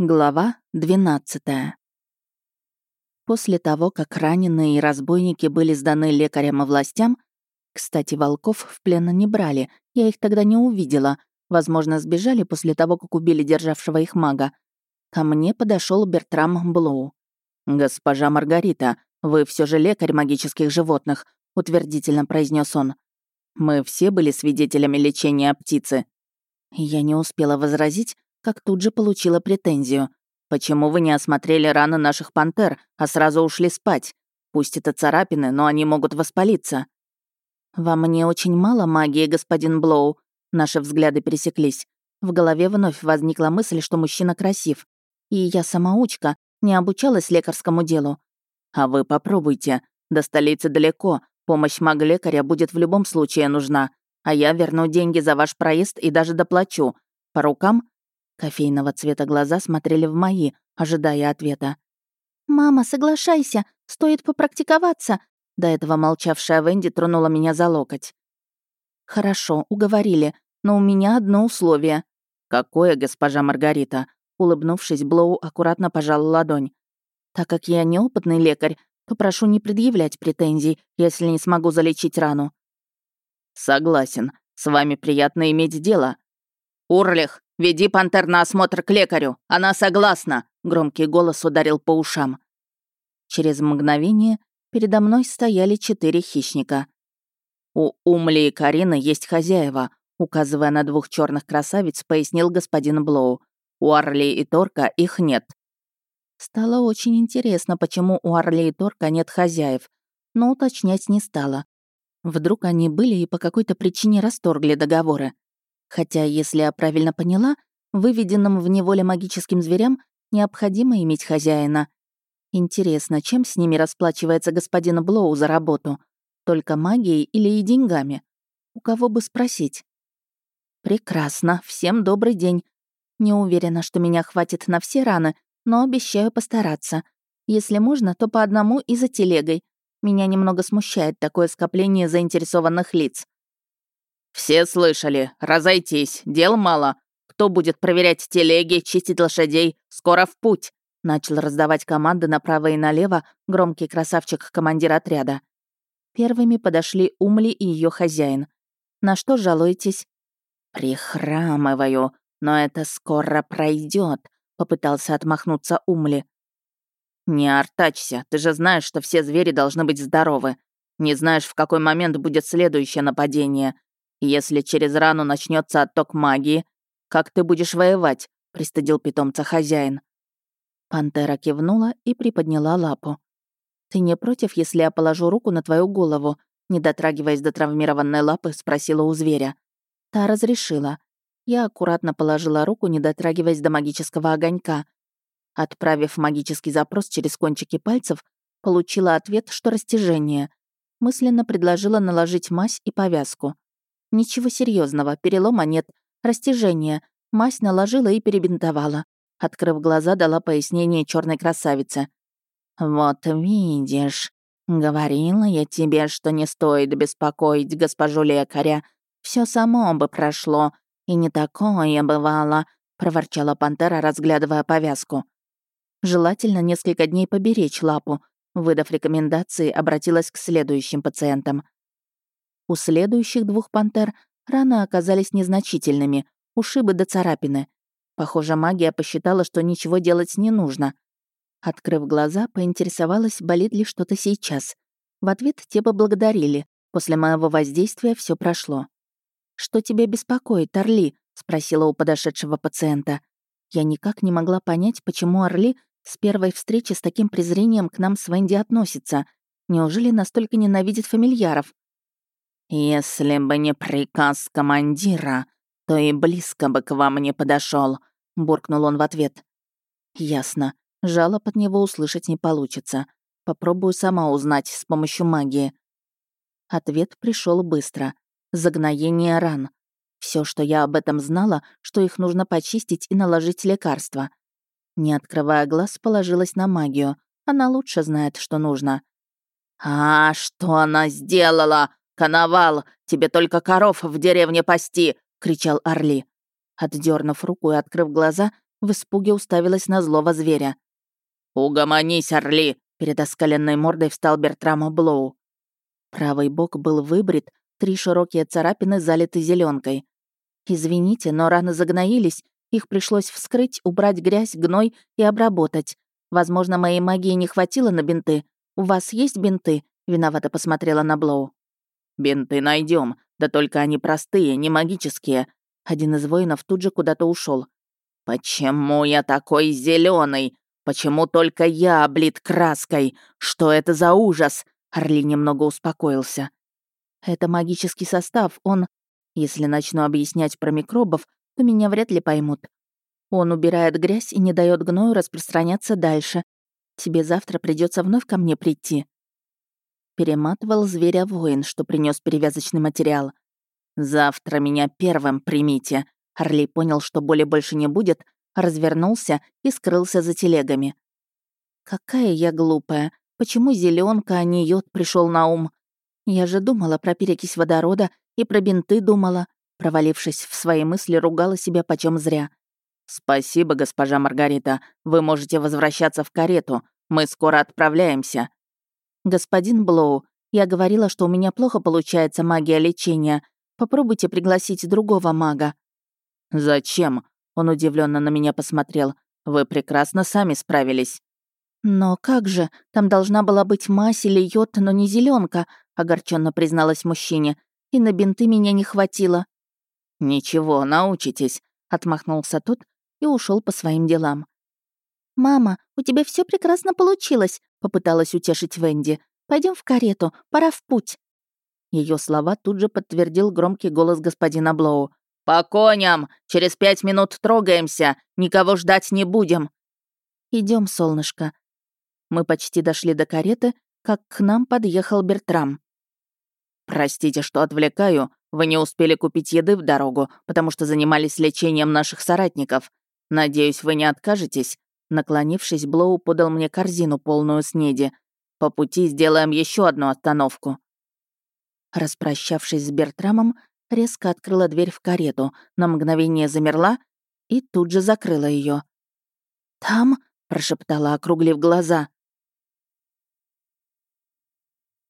Глава 12 После того, как раненые и разбойники были сданы лекарям и властям, кстати, волков в плен не брали, я их тогда не увидела, возможно, сбежали после того, как убили державшего их мага, ко мне подошел Бертрам Блоу. «Госпожа Маргарита, вы все же лекарь магических животных», — утвердительно произнес он. «Мы все были свидетелями лечения птицы». Я не успела возразить, как тут же получила претензию. «Почему вы не осмотрели раны наших пантер, а сразу ушли спать? Пусть это царапины, но они могут воспалиться». «Во мне очень мало магии, господин Блоу». Наши взгляды пересеклись. В голове вновь возникла мысль, что мужчина красив. И я самоучка, не обучалась лекарскому делу. «А вы попробуйте. До столицы далеко. Помощь мага-лекаря будет в любом случае нужна. А я верну деньги за ваш проезд и даже доплачу. По рукам Кофейного цвета глаза смотрели в мои, ожидая ответа. «Мама, соглашайся, стоит попрактиковаться!» До этого молчавшая Венди тронула меня за локоть. «Хорошо, уговорили, но у меня одно условие». «Какое, госпожа Маргарита?» Улыбнувшись, Блоу аккуратно пожал ладонь. «Так как я неопытный лекарь, то прошу не предъявлять претензий, если не смогу залечить рану». «Согласен. С вами приятно иметь дело». «Урлих, «Веди пантер на осмотр к лекарю! Она согласна!» — громкий голос ударил по ушам. Через мгновение передо мной стояли четыре хищника. «У Умли и Карины есть хозяева», — указывая на двух черных красавиц, пояснил господин Блоу. «У Арли и Торка их нет». Стало очень интересно, почему у Арли и Торка нет хозяев, но уточнять не стало. Вдруг они были и по какой-то причине расторгли договоры. Хотя, если я правильно поняла, выведенным в неволе магическим зверям необходимо иметь хозяина. Интересно, чем с ними расплачивается господин Блоу за работу? Только магией или и деньгами? У кого бы спросить? Прекрасно, всем добрый день. Не уверена, что меня хватит на все раны, но обещаю постараться. Если можно, то по одному и за телегой. Меня немного смущает такое скопление заинтересованных лиц. «Все слышали. Разойтись. Дел мало. Кто будет проверять телеги, чистить лошадей? Скоро в путь!» Начал раздавать команды направо и налево громкий красавчик-командир отряда. Первыми подошли Умли и ее хозяин. «На что жалуетесь?» «Прихрамываю, но это скоро пройдет, попытался отмахнуться Умли. «Не артачься, ты же знаешь, что все звери должны быть здоровы. Не знаешь, в какой момент будет следующее нападение. «Если через рану начнется отток магии, как ты будешь воевать?» — пристыдил питомца хозяин. Пантера кивнула и приподняла лапу. «Ты не против, если я положу руку на твою голову?» Не дотрагиваясь до травмированной лапы, спросила у зверя. Та разрешила. Я аккуратно положила руку, не дотрагиваясь до магического огонька. Отправив магический запрос через кончики пальцев, получила ответ, что растяжение. Мысленно предложила наложить мазь и повязку. Ничего серьезного, перелома нет, растяжение. Мазь наложила и перебинтовала. Открыв глаза, дала пояснение черной красавице. «Вот видишь, говорила я тебе, что не стоит беспокоить госпожу лекаря. Все само бы прошло, и не такое бывало», — проворчала пантера, разглядывая повязку. Желательно несколько дней поберечь лапу. Выдав рекомендации, обратилась к следующим пациентам. У следующих двух пантер раны оказались незначительными, ушибы до царапины. Похоже, магия посчитала, что ничего делать не нужно. Открыв глаза, поинтересовалась, болит ли что-то сейчас. В ответ те поблагодарили. После моего воздействия все прошло. «Что тебя беспокоит, Орли?» — спросила у подошедшего пациента. Я никак не могла понять, почему Орли с первой встречи с таким презрением к нам с Венди относится. Неужели настолько ненавидит фамильяров? «Если бы не приказ командира, то и близко бы к вам не подошел, буркнул он в ответ. «Ясно. Жалоб от него услышать не получится. Попробую сама узнать с помощью магии». Ответ пришел быстро. Загноение ран. Все, что я об этом знала, что их нужно почистить и наложить лекарства. Не открывая глаз, положилась на магию. Она лучше знает, что нужно. «А что она сделала?» «Коновал, тебе только коров в деревне пасти!» — кричал Орли. Отдернув руку и открыв глаза, в испуге уставилась на злого зверя. «Угомонись, Орли!» — перед оскаленной мордой встал Бертрама Блоу. Правый бок был выбрит, три широкие царапины залиты зеленкой. «Извините, но раны загноились, их пришлось вскрыть, убрать грязь, гной и обработать. Возможно, моей магии не хватило на бинты. У вас есть бинты?» — виновато посмотрела на Блоу. «Бинты найдем, да только они простые, не магические». Один из воинов тут же куда-то ушел. «Почему я такой зеленый? Почему только я облит краской? Что это за ужас?» Орли немного успокоился. «Это магический состав, он... Если начну объяснять про микробов, то меня вряд ли поймут. Он убирает грязь и не дает гною распространяться дальше. Тебе завтра придется вновь ко мне прийти». Перематывал зверя воин, что принес перевязочный материал. «Завтра меня первым примите». Орли понял, что боли больше не будет, развернулся и скрылся за телегами. «Какая я глупая. Почему зеленка, а не йод пришел на ум? Я же думала про перекись водорода и про бинты думала. Провалившись в свои мысли, ругала себя почем зря. «Спасибо, госпожа Маргарита. Вы можете возвращаться в карету. Мы скоро отправляемся». «Господин Блоу, я говорила, что у меня плохо получается магия лечения. Попробуйте пригласить другого мага». «Зачем?» Он удивленно на меня посмотрел. «Вы прекрасно сами справились». «Но как же? Там должна была быть мазь или йод, но не зеленка, огорченно призналась мужчине. «И на бинты меня не хватило». «Ничего, научитесь», — отмахнулся тот и ушел по своим делам. «Мама, у тебя все прекрасно получилось», — попыталась утешить Венди. Пойдем в карету, пора в путь». Ее слова тут же подтвердил громкий голос господина Блоу. «По коням! Через пять минут трогаемся! Никого ждать не будем!» Идем, солнышко». Мы почти дошли до кареты, как к нам подъехал Бертрам. «Простите, что отвлекаю. Вы не успели купить еды в дорогу, потому что занимались лечением наших соратников. Надеюсь, вы не откажетесь?» Наклонившись, Блоу подал мне корзину, полную снеди. «По пути сделаем еще одну остановку». Распрощавшись с Бертрамом, резко открыла дверь в карету, на мгновение замерла и тут же закрыла ее. «Там?» — прошептала, округлив глаза.